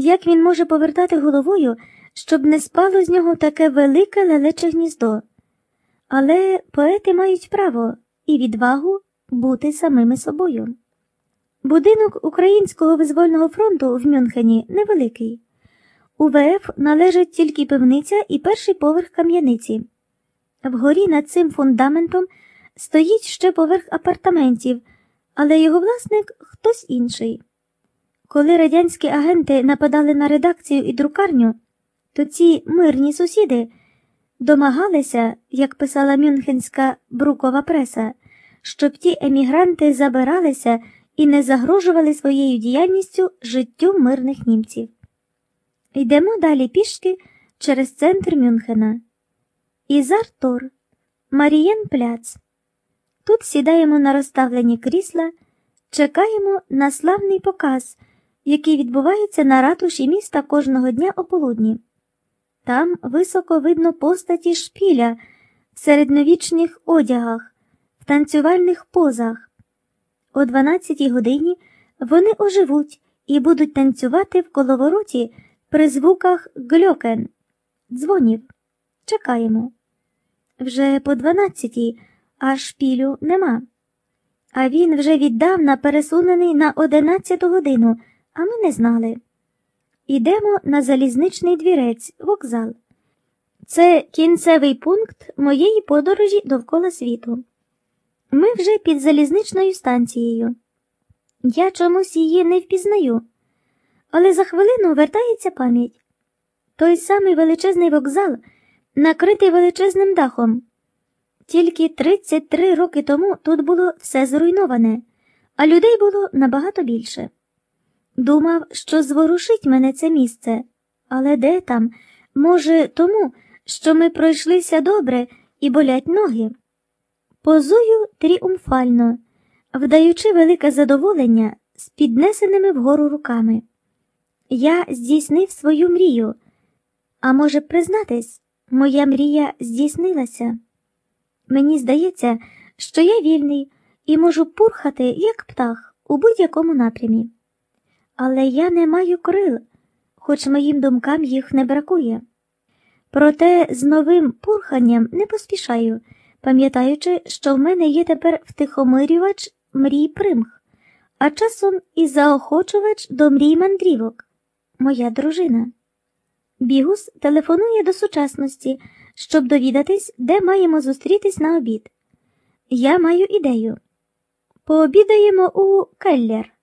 Як він може повертати головою, щоб не спало з нього таке велике лелече гніздо? Але поети мають право і відвагу бути самими собою. Будинок Українського визвольного фронту в Мюнхені невеликий. У ВФ належить тільки пивниця і перший поверх кам'яниці. Вгорі над цим фундаментом стоїть ще поверх апартаментів, але його власник хтось інший. Коли радянські агенти нападали на редакцію і друкарню, то ці мирні сусіди домагалися, як писала мюнхенська брукова преса, щоб ті емігранти забиралися і не загрожували своєю діяльністю життю мирних німців. Йдемо далі пішки через центр Мюнхена. Ізар-Тор, Марієн Пляц. Тут сідаємо на розставлені крісла, чекаємо на славний показ, який відбувається на ратуші міста кожного дня ополудні. Там високо видно постаті шпіля в середньовічних одягах, в танцювальних позах. О 12 годині вони оживуть і будуть танцювати в коловороті при звуках гльокен, дзвонів. Чекаємо. Вже по 12, а шпілю нема. А він вже віддавна пересунений на 11 годину, а ми не знали. Ідемо на залізничний двірець, вокзал. Це кінцевий пункт моєї подорожі довкола світу. Ми вже під залізничною станцією. Я чомусь її не впізнаю, але за хвилину вертається пам'ять. Той самий величезний вокзал, накритий величезним дахом. Тільки 33 роки тому тут було все зруйноване, а людей було набагато більше. Думав, що зворушить мене це місце, але де там? Може, тому, що ми пройшлися добре і болять ноги. Позую тріумфально, вдаючи велике задоволення з піднесеними вгору руками. Я здійснив свою мрію, а може, признатись, моя мрія здійснилася. Мені здається, що я вільний і можу пурхати, як птах, у будь-якому напрямі. Але я не маю крил, хоч моїм думкам їх не бракує. Проте з новим пурханням не поспішаю, пам'ятаючи, що в мене є тепер втихомирювач мрій примх, а часом і заохочувач до мрій мандрівок, моя дружина. Бігус телефонує до сучасності, щоб довідатись, де маємо зустрітись на обід. Я маю ідею. Пообідаємо у Келлер.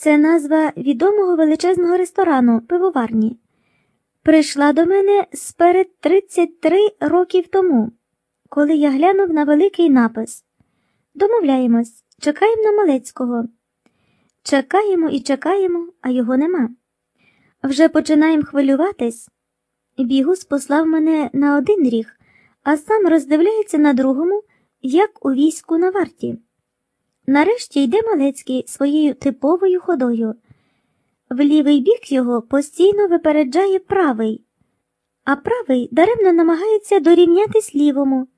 Це назва відомого величезного ресторану пивоварні. Прийшла до мене сперед 33 років тому, коли я глянув на великий напис. Домовляємось, чекаємо на Малецького. Чекаємо і чекаємо, а його нема. Вже починаємо хвилюватись. Бігус послав мене на один ріг, а сам роздивляється на другому, як у війську на варті. Нарешті йде Малецький своєю типовою ходою. В лівий бік його постійно випереджає правий, а правий даремно намагається дорівнятись лівому,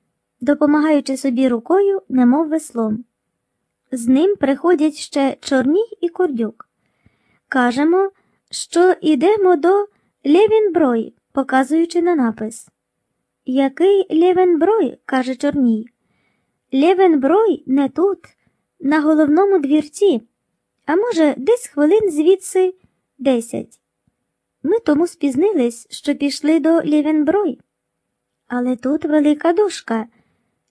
допомагаючи собі рукою, немов веслом. З ним приходять ще Чорній і Кордюк. Кажемо, що йдемо до Левінброй, показуючи на напис. Який Левенброй? каже Чорній. Левенброй не тут на головному двірці, а може, десь хвилин звідси десять. Ми тому спізнились, що пішли до Лєвенброй. Але тут велика дошка.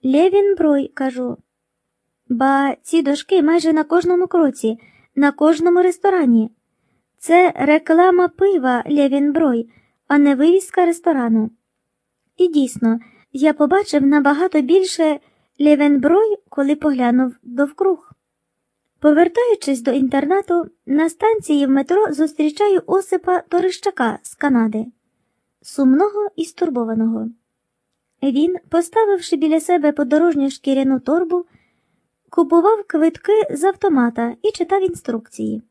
Лєвінброй, кажу. Ба ці дошки майже на кожному кроці, на кожному ресторані. Це реклама пива Лєвінброй, а не вивіска ресторану. І дійсно, я побачив набагато більше. Лєвенброй, коли поглянув довкруг. Повертаючись до інтернату, на станції в метро зустрічаю Осипа Торищака з Канади, сумного і стурбованого. Він, поставивши біля себе подорожню шкіряну торбу, купував квитки з автомата і читав інструкції.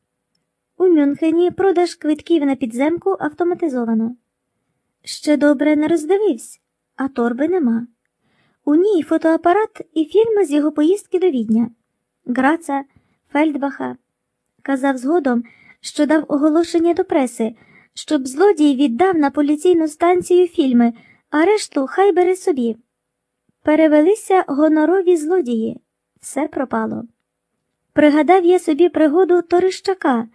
У Мюнхені продаж квитків на підземку автоматизовано. Ще добре не роздивився, а торби нема. У ній фотоапарат і фільми з його поїздки до Відня, Граца, Фельдбаха. Казав згодом, що дав оголошення до преси, щоб злодій віддав на поліційну станцію фільми, а решту хай бере собі. Перевелися гонорові злодії, все пропало. Пригадав я собі пригоду Торищака,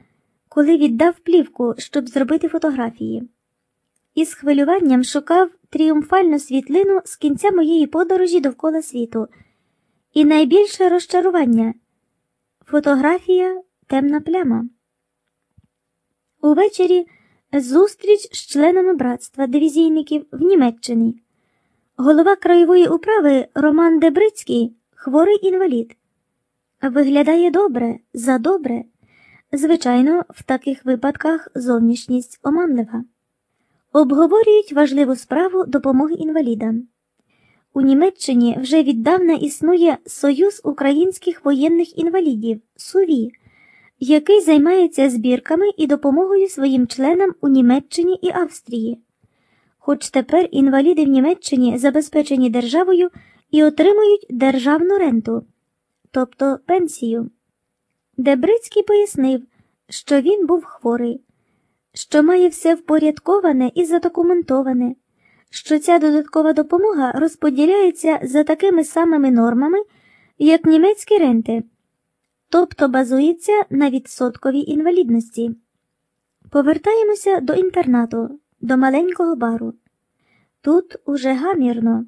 коли віддав плівку, щоб зробити фотографії. Із хвилюванням шукав тріумфальну світлину з кінця моєї подорожі довкола світу. І найбільше розчарування фотографія темна пляма. Увечері зустріч з членами братства дивізійників в Німеччині. Голова краєвої управи Роман Дебрицький, хворий інвалід. Виглядає добре, задобре. Звичайно, в таких випадках зовнішність оманлива. Обговорюють важливу справу допомоги інвалідам. У Німеччині вже віддавна існує Союз українських воєнних інвалідів СУВІ, який займається збірками і допомогою своїм членам у Німеччині і Австрії. Хоч тепер інваліди в Німеччині забезпечені державою і отримують державну ренту, тобто пенсію. Дебрицький пояснив, що він був хворий, що має все впорядковане і задокументоване, що ця додаткова допомога розподіляється за такими самими нормами, як німецькі ренти, тобто базується на відсотковій інвалідності. Повертаємося до інтернату, до маленького бару. Тут уже гамірно.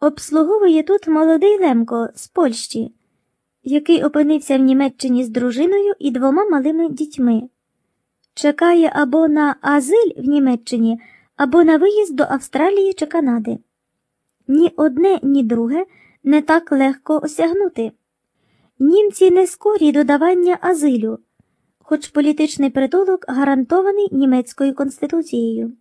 Обслуговує тут молодий Лемко з Польщі, який опинився в Німеччині з дружиною і двома малими дітьми. Чекає або на азиль в Німеччині, або на виїзд до Австралії чи Канади. Ні одне, ні друге не так легко осягнути. Німці не скорі додавання азилю, хоч політичний притулок гарантований німецькою конституцією.